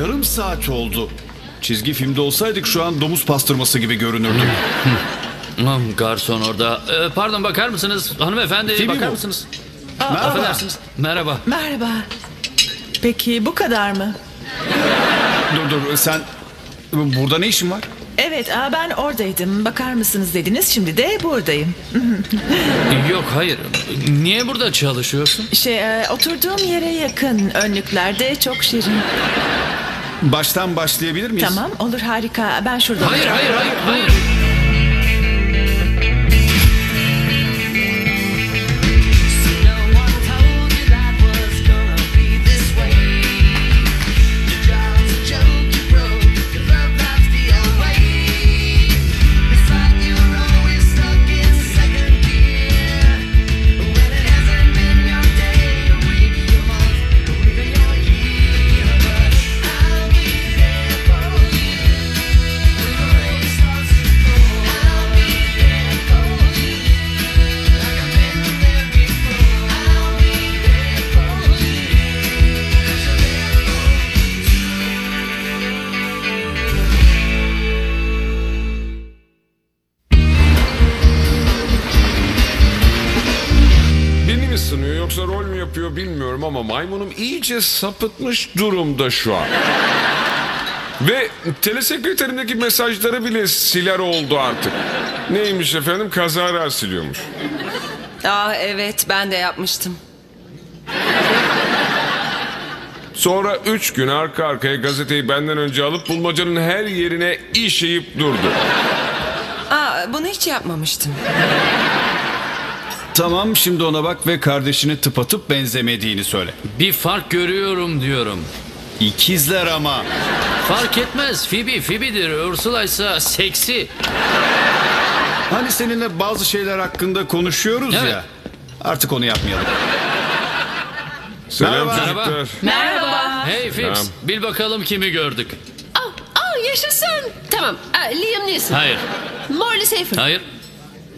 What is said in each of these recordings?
yarım saat oldu. Çizgi filmde olsaydık şu an domuz pastırması gibi görünürdük. Hmm, Garson orada. Ee, pardon bakar mısınız? Hanımefendi Phoebe bakar bu. mısınız? Merhaba. Affedersiniz. Merhaba. Merhaba. Peki bu kadar mı? Dur dur sen burada ne işin var? Evet aa, ben oradaydım. Bakar mısınız dediniz. Şimdi de buradayım. Yok hayır. Niye burada çalışıyorsun? Şey e, oturduğum yere yakın. Önlüklerde çok şirin. Baştan başlayabilir miyiz? Tamam olur harika. Ben şurada Hayır hayır hayır hayır. Yoksa rol mü yapıyor bilmiyorum ama maymunum iyice sapıtmış durumda şu an. Ve telesekreterindeki mesajları bile siler oldu artık. Neymiş efendim kazara siliyormuş. Aa evet ben de yapmıştım. Sonra üç gün arka arkaya gazeteyi benden önce alıp bulmacanın her yerine işeyip durdu. Aa bunu hiç yapmamıştım. Tamam şimdi ona bak ve kardeşini tıpatıp benzemediğini söyle. Bir fark görüyorum diyorum. İkizler ama. Fark etmez. Phoebe Phoebe'dir. Ursula ise seksi. Hani seninle bazı şeyler hakkında konuşuyoruz Evet. ya. Artık onu yapmayalım. Selam Merhaba. çocuklar. Merhaba. Hey Phipps. Tamam. Bil bakalım kimi gördük. Aa, aa yaşasın. Tamam. Aa, Liam Neeson. Hayır. Morley Safer. Hayır.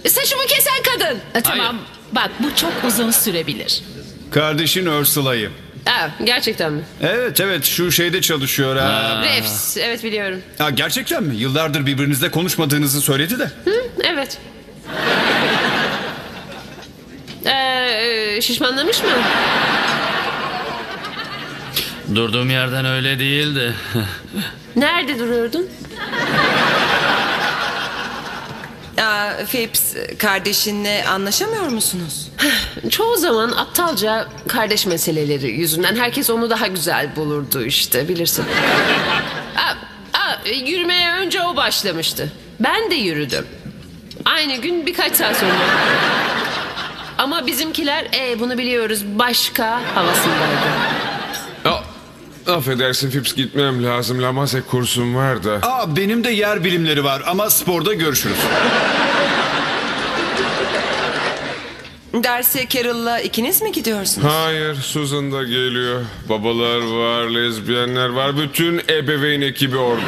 Saçımı kesen kadın. Aa, tamam. Hayır. Bak bu çok uzun sürebilir. Kardeşin Ursula'yı. Aa, gerçekten mi? Evet evet şu şeyde çalışıyor ha. Refs. Evet biliyorum. ha. Gerçekten mi? Yıllardır birbirinizle konuşmadığınızı söyledi de. Hı, evet. Ee, şişmanlamış mı? Durduğum yerden öyle değildi. Nerede duruyordun? Aa, Phipps kardeşinle anlaşamıyor musunuz? Çoğu zaman aptalca kardeş meseleleri yüzünden herkes onu daha güzel bulurdu işte bilirsin. Aa, aa, yürümeye önce o başlamıştı. Ben de yürüdüm. Aynı gün birkaç saat sonra. Ama bizimkiler e, bunu biliyoruz başka havasındaydı. Affedersin Fips gitmem lazım. Lamazek kursum var da. Aa benim de yer bilimleri var ama sporda görüşürüz. Derse Carol'la ikiniz mi gidiyorsunuz? Hayır Susan da geliyor. Babalar var, lezbiyenler var. Bütün ebeveyn ekibi orada.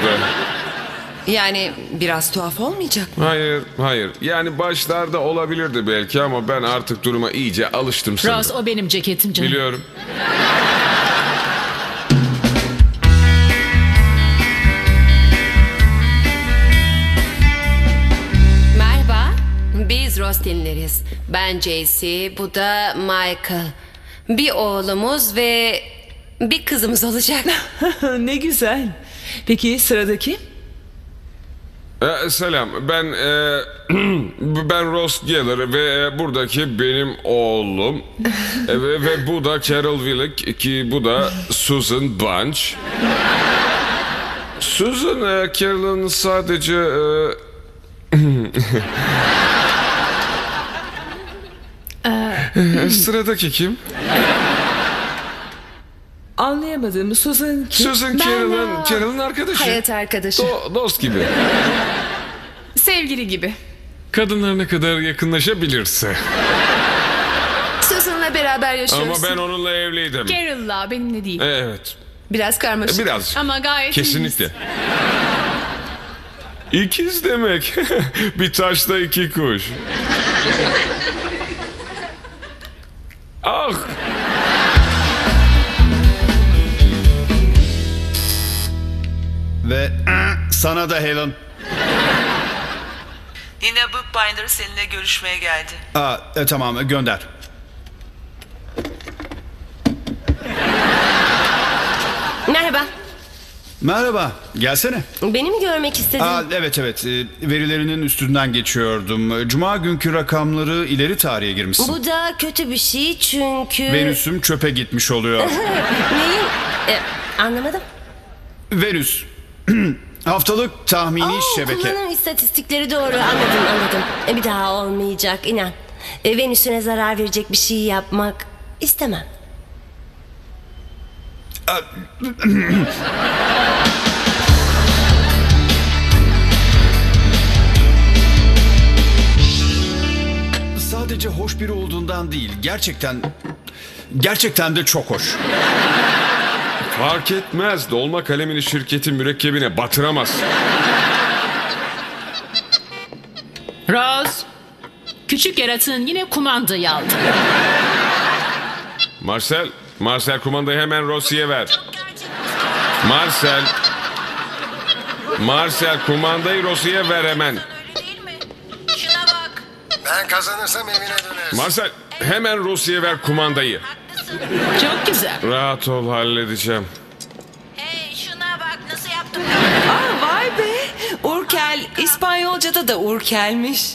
Yani biraz tuhaf olmayacak mı? Hayır, hayır. Yani başlarda olabilirdi belki ama ben artık duruma iyice alıştım sanırım. Ross o benim ceketim canım. Biliyorum. Biz Rostinleriz. Ben JC, bu da Michael. Bir oğlumuz ve bir kızımız olacak. ne güzel. Peki sıradaki? Ee, selam. Ben e, ben Ross Geller ve e, buradaki benim oğlum. E, ve, ve bu da Carol Willick ki bu da Susan Bunch. Susan e, Carol'ın sadece e, Sıradaki kim? Anlayamadım. Susan kim? Susan Carol'ın Carol'ın arkadaşı. Hayat arkadaşı. Do- dost gibi. Sevgili gibi. Kadınlar ne kadar yakınlaşabilirse. Susan'la beraber. Ama ben onunla evliydim. Carol'la benimle değil. Evet. Biraz karmaşık. Biraz. Ama gayet Kesinlikle. İkiz demek. bir taşla iki kuş. Ah! Ve sana da Helen. Nina Bookbinder seninle görüşmeye geldi. Aa, e, tamam gönder. Merhaba. Merhaba, gelsene. Beni mi görmek istedin? Aa, evet evet, e, verilerinin üstünden geçiyordum. Cuma günkü rakamları ileri tarihe girmişsin. Bu da kötü bir şey çünkü... Venüs'üm çöpe gitmiş oluyor. Neyin? E, anlamadım. Venüs. Haftalık tahmini Oo, şebeke. Kullanım istatistikleri doğru anladım anladım. E, bir daha olmayacak inan. E, Venüs'üne zarar verecek bir şey yapmak istemem. Sadece hoş biri olduğundan değil, gerçekten... Gerçekten de çok hoş. Fark etmez. Dolma kalemini şirketin mürekkebine batıramaz. Rose. Küçük yaratığın yine kumandayı aldı. Marcel, Marcel kumandayı hemen Rossi'ye ver. Marcel. Marcel kumandayı Rossi'ye ver hemen. Ben kazanırsam evine dönersin. Marcel hemen Rossi'ye ver kumandayı. Çok güzel. Rahat ol halledeceğim. Hey şuna bak nasıl yaptım. Aa, vay be. Urkel. İspanyolca'da da urkelmiş.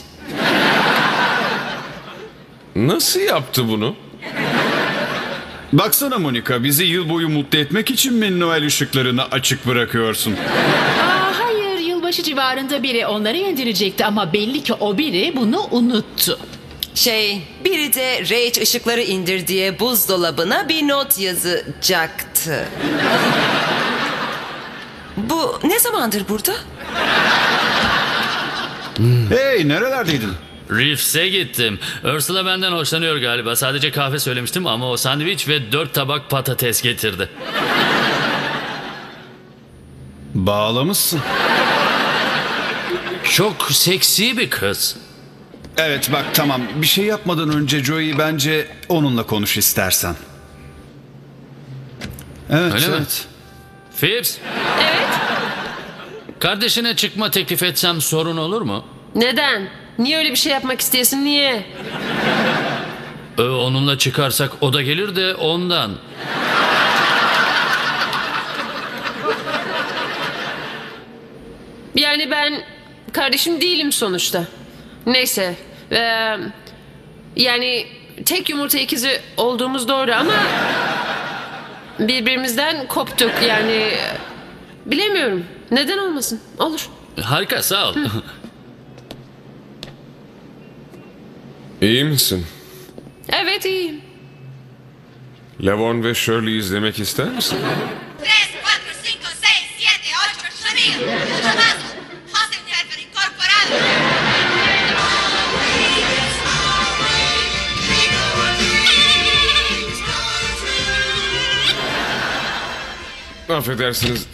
Nasıl yaptı bunu? Baksana Monika, bizi yıl boyu mutlu etmek için mi Noel ışıklarını açık bırakıyorsun? Yılbaşı civarında biri onları indirecekti ama belli ki o biri bunu unuttu. Şey, biri de Rage ışıkları indir diye buzdolabına bir not yazacaktı. Bu ne zamandır burada? Hey, nerelerdeydin? Reefs'e gittim. Ursula benden hoşlanıyor galiba. Sadece kahve söylemiştim ama o sandviç ve dört tabak patates getirdi. Bağlamışsın. Çok seksi bir kız. Evet bak tamam, bir şey yapmadan önce Joey bence onunla konuş istersen. Evet, Öyle mi? evet. Phipps. Evet. Kardeşine çıkma teklif etsem sorun olur mu? Neden? Niye öyle bir şey yapmak isteyesin? Niye? Ee, onunla çıkarsak o da gelir de ondan. Yani ben kardeşim değilim sonuçta. Neyse. Ee, yani tek yumurta ikizi olduğumuz doğru ama birbirimizden koptuk yani bilemiyorum. Neden olmasın? Olur. Harika sağ ol. İyi misin? Evet iyiyim. Lavon ve Shirley izlemek ister misin? 3, 4, 5, 6, 7, 8, sonido. Llamados. Affedersiniz.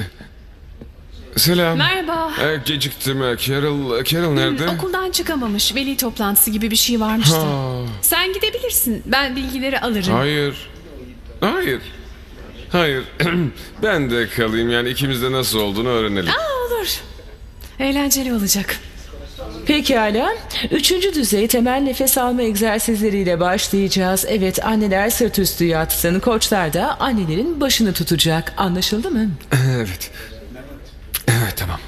Selam. Merhaba. Ee, geciktim. Ee, Carol, Carol nerede? Okuldan çıkamamış. Veli toplantısı gibi bir şey varmış da. Sen gidebilirsin. Ben bilgileri alırım. Hayır. Hayır. Hayır. ben de kalayım yani ikimiz de nasıl olduğunu öğrenelim. Aa, olur. Eğlenceli olacak. Pekala. Üçüncü düzey temel nefes alma egzersizleriyle başlayacağız. Evet anneler sırt üstü yatsın. Koçlar da annelerin başını tutacak. Anlaşıldı mı? evet. Evet tamam.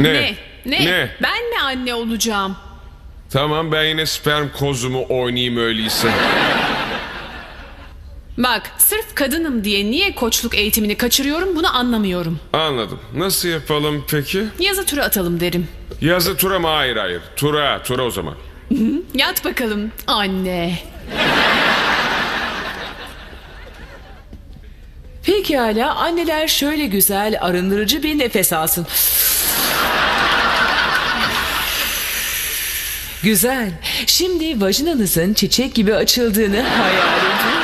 ne? Ne? Ne? Ne? Ben mi anne olacağım? Tamam ben yine sperm kozumu oynayayım öyleyse. Bak sırf kadınım diye niye koçluk eğitimini kaçırıyorum bunu anlamıyorum. Anladım. Nasıl yapalım peki? Yazı tura atalım derim. Yazı tura mı? Hayır hayır. Tura, tura o zaman. Yat bakalım anne. Pekala anneler şöyle güzel arındırıcı bir nefes alsın. Güzel. Şimdi vajinanızın çiçek gibi açıldığını hayal edin.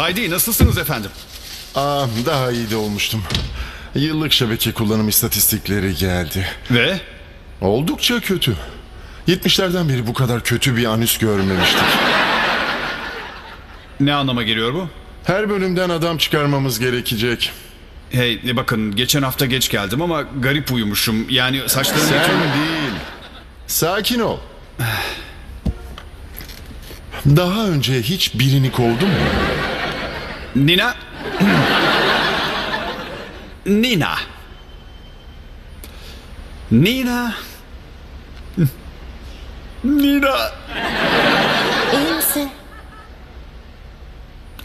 Bay D, nasılsınız efendim? Aa, daha iyi de olmuştum. Yıllık şebeke kullanım istatistikleri geldi. Ve? Oldukça kötü. 70'lerden beri bu kadar kötü bir anüs görmemiştik. Ne anlama geliyor bu? Her bölümden adam çıkarmamız gerekecek. Hey e, bakın geçen hafta geç geldim ama garip uyumuşum. Yani saçlarım... Sen değil. Sakin ol. Daha önce hiç birini kovdu mu? Nina... Nina. Nina. Nina. İyi misin?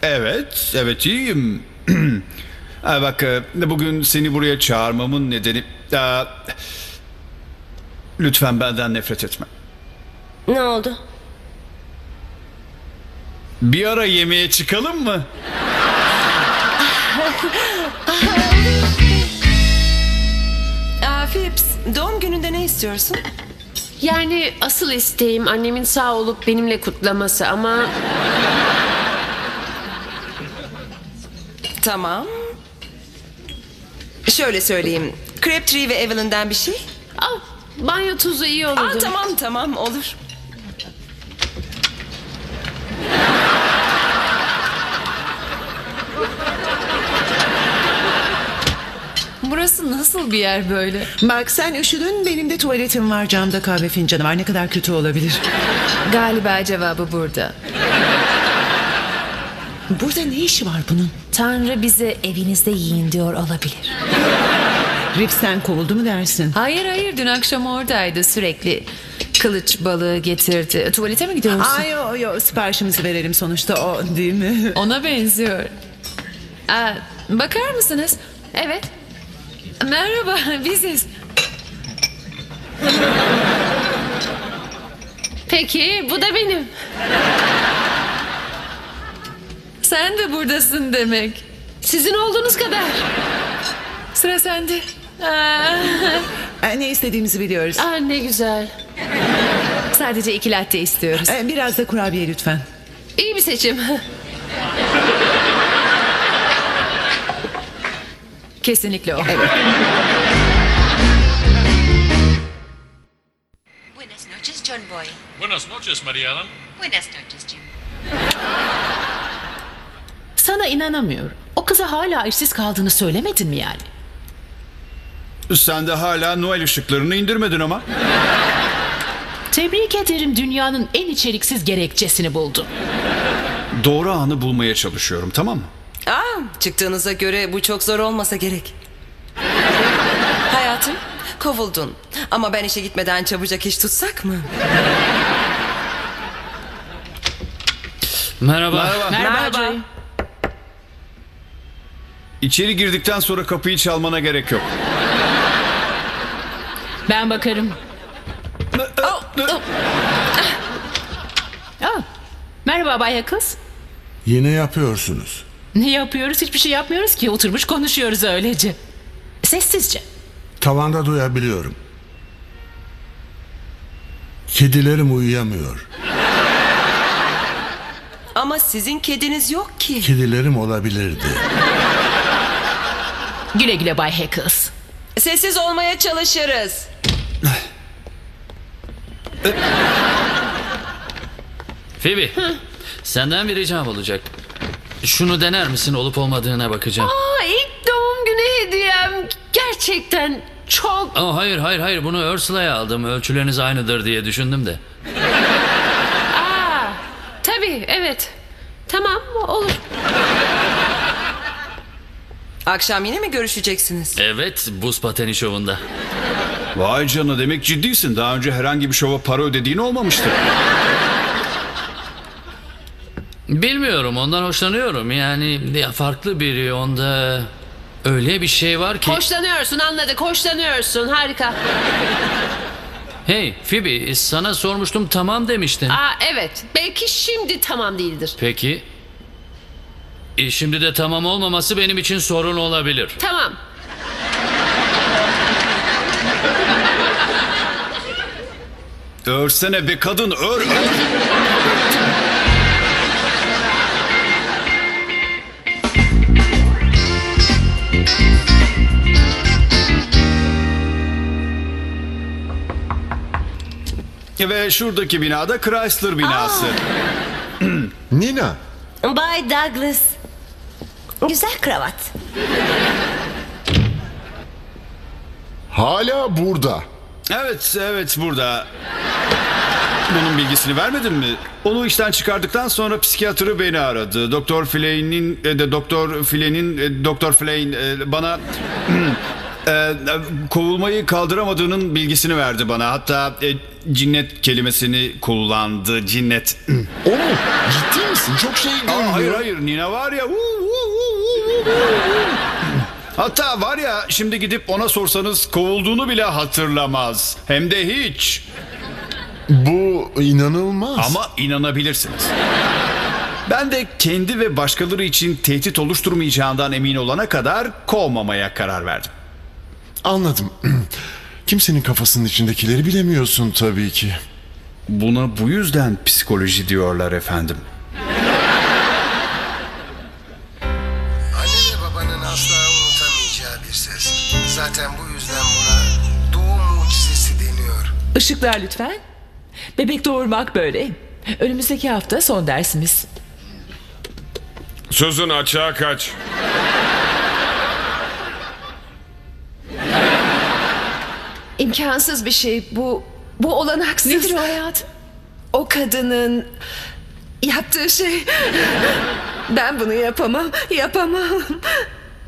Evet, evet iyiyim. ha, bak e, bugün seni buraya çağırmamın nedeni... Aa, lütfen benden nefret etme. Ne oldu? Bir ara yemeğe çıkalım mı? Aa, Philips, doğum gününde ne istiyorsun? Yani asıl isteğim annemin sağ olup benimle kutlaması ama Tamam. Şöyle söyleyeyim. Crabtree ve Evelyn'den bir şey? ah, banyo tuzu iyi olurdu. Aa, tamam tamam olur. Burası nasıl bir yer böyle? Bak sen üşüdün benim de tuvaletim var camda kahve fincanı var ne kadar kötü olabilir. Galiba cevabı burada. Burada ne işi var bunun? Tanrı bize evinizde yiyin diyor olabilir. Ripsten kovuldu mu dersin? Hayır hayır dün akşam oradaydı sürekli. Kılıç balığı getirdi. Tuvalete mi gidiyorsun? Aa yo yo siparişimizi verelim sonuçta o değil mi? Ona benziyor. Aa, bakar mısınız? Evet. Merhaba biziz. Peki bu da benim. Sen de buradasın demek. Sizin olduğunuz kadar. Sıra sende. Aa, Ee, ne istediğimizi biliyoruz. ah, ne güzel. Sadece iki latte istiyoruz. Ee, biraz da kurabiye lütfen. İyi bir seçim. Kesinlikle o. Buenas noches, John Boy. Buenas noches, María Ellen. Buenas noches, Jim. Sana inanamıyorum. O kıza hala işsiz kaldığını söylemedin mi yani? Sen de hala Noel ışıklarını indirmedin ama. Tebrik ederim dünyanın en içeriksiz gerekçesini buldun. Doğru anı bulmaya çalışıyorum tamam mı? Çıktığınıza göre bu çok zor olmasa gerek. Hayatım, kovuldun. Ama ben işe gitmeden çabucak iş tutsak mı? Merhaba. Merhaba, Joy. İçeri girdikten sonra kapıyı çalmana gerek yok. Ben bakarım. Aa, merhaba Bay Kız. Yine yapıyorsunuz. Ne yapıyoruz? Hiçbir şey yapmıyoruz ki. Oturmuş konuşuyoruz öylece. Sessizce. Tavanda duyabiliyorum. Kedilerim uyuyamıyor. Ama sizin kediniz yok ki. Kedilerim olabilirdi. Güle güle Bay Hackles. Sessiz olmaya çalışırız. Phoebe, senden bir ricam olacak. Şunu dener misin olup olmadığına bakacağım. Aa, ilk doğum günü hediyem. Gerçekten çok... Aa, hayır hayır hayır bunu Ursula'ya aldım. Ölçüleriniz aynıdır diye düşündüm de. Aa, tabii evet. Tamam olur. Akşam yine mi görüşeceksiniz? Evet buz pateni şovunda. Vay canına demek ciddisin. Daha önce herhangi bir şova para ödediğin olmamıştı. Bilmiyorum ondan hoşlanıyorum. Yani ya farklı biri onda öyle bir şey var ki. Hoşlanıyorsun anladık hoşlanıyorsun harika. Hey Phoebe sana sormuştum tamam demiştin. Aa, evet belki şimdi tamam değildir. Peki. E, şimdi de tamam olmaması benim için sorun olabilir. Tamam. Örsene be kadın ör ör. Ve şuradaki binada Chrysler binası. Nina, Bay Douglas. Güzel kravat. hala burada. Evet, evet burada. Bunun bilgisini vermedin mi? Onu işten çıkardıktan sonra psikiyatrı beni aradı. Doktor Flane'in e, de Doktor Flane'in e, Doktor Flane e, bana e, kovulmayı kaldıramadığının bilgisini verdi bana. Hatta e, cinnet kelimesini kullandı. Cinnet. O mu? Ciddi misin? Çok şey görünüyor. Aa, hayır hayır Nina var ya. uu, uu, uu, uu, uu. Hatta var ya şimdi gidip ona sorsanız kovulduğunu bile hatırlamaz. Hem de hiç. Bu inanılmaz. Ama inanabilirsiniz. Ben de kendi ve başkaları için tehdit oluşturmayacağından emin olana kadar kovmamaya karar verdim. Anladım. Kimsenin kafasının içindekileri bilemiyorsun tabii ki. Buna bu yüzden psikoloji diyorlar efendim. Anne ve babanın asla unutamayacağı bir ses. Zaten bu yüzden buna doğum mucizesi deniyor. Işıklar lütfen. Bebek doğurmak böyle. Önümüzdeki hafta son dersimiz. Sözün açığa kaç. İmkansız bir şey bu. Bu olanaksız. Nedir o hayat? O kadının yaptığı şey. Ben bunu yapamam, yapamam.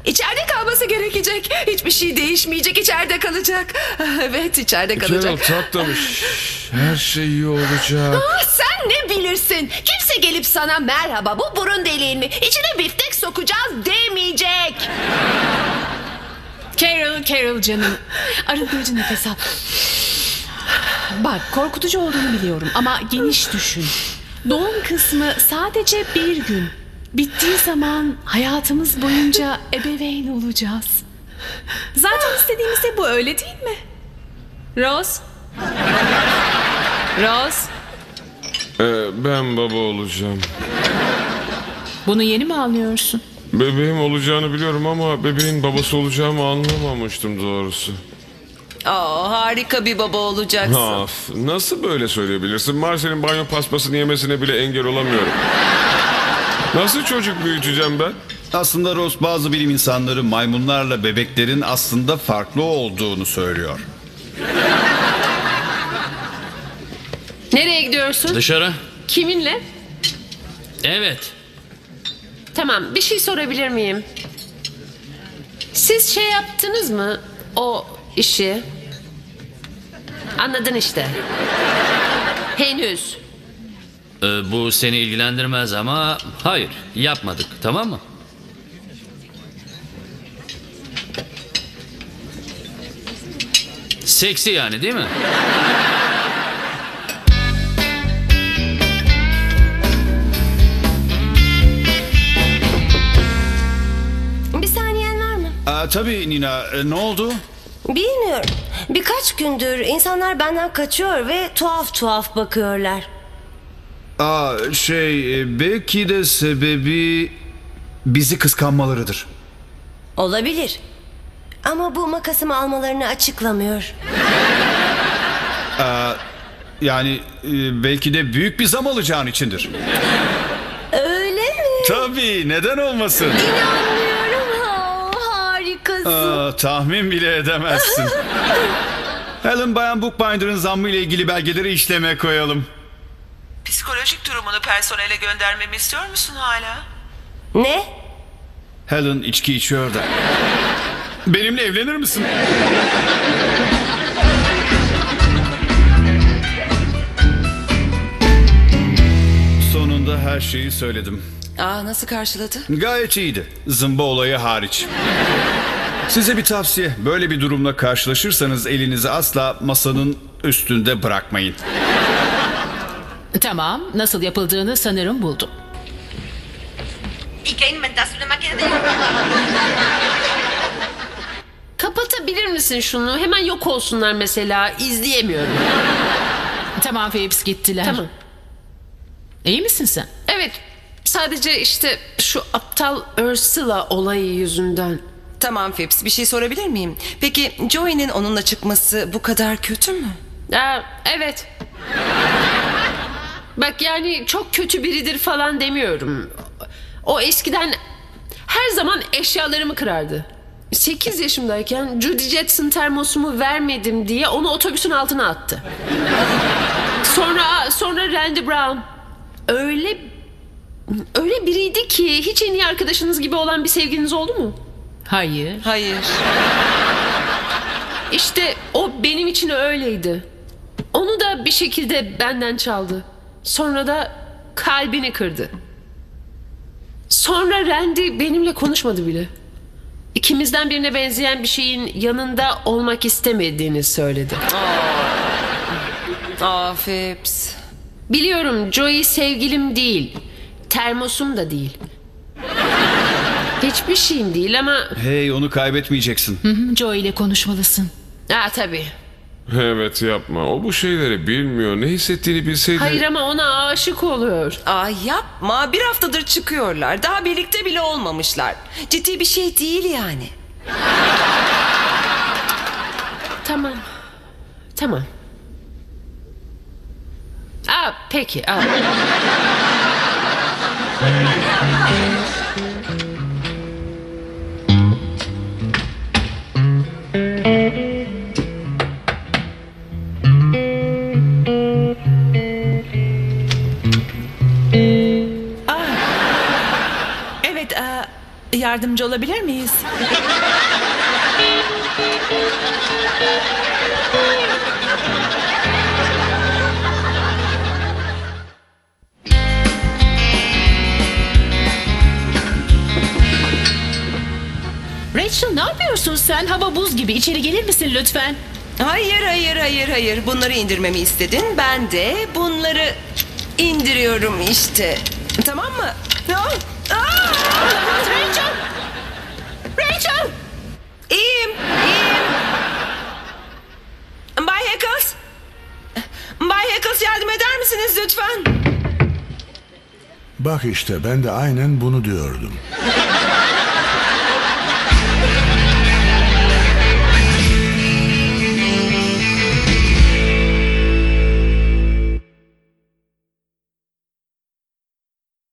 İçeride kalması gerekecek. Hiçbir şey değişmeyecek. içeride kalacak. Evet, içeride kalacak. Carol tatlım. Her şey iyi olacak. Ah, sen ne bilirsin? Kimse gelip sana merhaba bu burun deliğin mi? İçine biftek sokacağız demeyecek. Carol, Carol canım. Arındırıcı nefes al. Bak korkutucu olduğunu biliyorum ama geniş düşün. Doğum kısmı sadece bir gün. Bittiği zaman hayatımız boyunca ebeveyn olacağız. Zaten istediğimiz de bu öyle değil mi? Rose? Rose? Ee, ben baba olacağım. Bunu yeni mi anlıyorsun? Bebeğim olacağını biliyorum ama bebeğin babası olacağımı anlamamıştım doğrusu. Aa, harika bir baba olacaksın. Of, nasıl böyle söyleyebilirsin? Marcel'in banyo paspasını yemesine bile engel olamıyorum. Nasıl çocuk büyüteceğim ben? Aslında Rose bazı bilim insanları maymunlarla bebeklerin aslında farklı olduğunu söylüyor. Nereye gidiyorsun? Dışarı. Kiminle? Evet. Tamam, bir şey sorabilir miyim? Siz şey yaptınız mı? O işi. Anladın işte. Henüz. Ee, bu seni ilgilendirmez ama hayır yapmadık tamam mı? Seksi yani değil mi? Aa, tabii Nina e, ne oldu? Bilmiyorum. Birkaç gündür insanlar benden kaçıyor ve tuhaf tuhaf bakıyorlar. Aa, şey e, belki de sebebi bizi kıskanmalarıdır. Olabilir. Ama bu makasımı almalarını açıklamıyor. Aa, yani e, belki de büyük bir zam alacağın içindir. Öyle mi? Tabii neden olmasın? İnanmıyorum. Aa, tahmin bile edemezsin. Helen Bayan Bookbinder'ın zammı ile ilgili belgeleri işleme koyalım. Psikolojik durumunu personele göndermemi istiyor musun hala? Ne? Helen içki içiyor da. Benimle evlenir misin? Sonunda her şeyi söyledim. Aa, nasıl karşıladı? Gayet iyiydi. Zımba olayı hariç. Size bir tavsiye. Böyle bir durumla karşılaşırsanız elinizi asla masanın üstünde bırakmayın. Tamam, nasıl yapıldığını sanırım buldum. ¿Y qué inventaste una máquina de Kapatabilir misin şunu? Hemen yok olsunlar mesela. İzleyemiyorum. Tamam Philips gittiler. Tamam. İyi misin sen? Evet. Sadece işte şu aptal Ursula olayı yüzünden. Tamam Phipps bir şey sorabilir miyim? Peki Joey'nin onunla çıkması bu kadar kötü mü? Aa, evet. Bak yani çok kötü biridir falan demiyorum. O eskiden her zaman eşyalarımı kırardı. 8 yaşımdayken Judy Jetson termosumu vermedim diye onu otobüsün altına attı. Sonra sonra Randy Brown öyle öyle biriydi ki hiç en iyi arkadaşınız gibi olan bir sevginiz oldu mu? Hayır. Hayır. İşte o benim için öyleydi. Onu da bir şekilde benden çaldı. Sonra da kalbini kırdı. Sonra Randy benimle konuşmadı bile. İkimizden birine benzeyen bir şeyin yanında olmak istemediğini söyledi. Aa Phipps. Biliyorum Joey sevgilim değil. Termosum da değil. Hiçbir şeyim değil ama... Hey onu kaybetmeyeceksin. Hı hı, Joe ile konuşmalısın. Ha tabii. Evet yapma. O bu şeyleri bilmiyor. Ne hissettiğini bilseydi... Hayır ama ona aşık oluyor. Aa yapma. Bir haftadır çıkıyorlar. Daha birlikte bile olmamışlar. Ciddi bir şey değil yani. Tamam. Tamam. Aa, peki. Aa. Yardımcı olabilir miyiz? Rachel ne yapıyorsun sen? Hava buz gibi. İçeri gelir misin lütfen? Hayır hayır hayır hayır. Bunları indirmemi istedin. Ben de bunları indiriyorum işte. Tamam mı? Aa! Aa! Rachel! Rachel! İyiyim, iyiyim. Bay Heckles. Bay Heckles yardım eder misiniz lütfen? Bak işte ben de aynen bunu diyordum.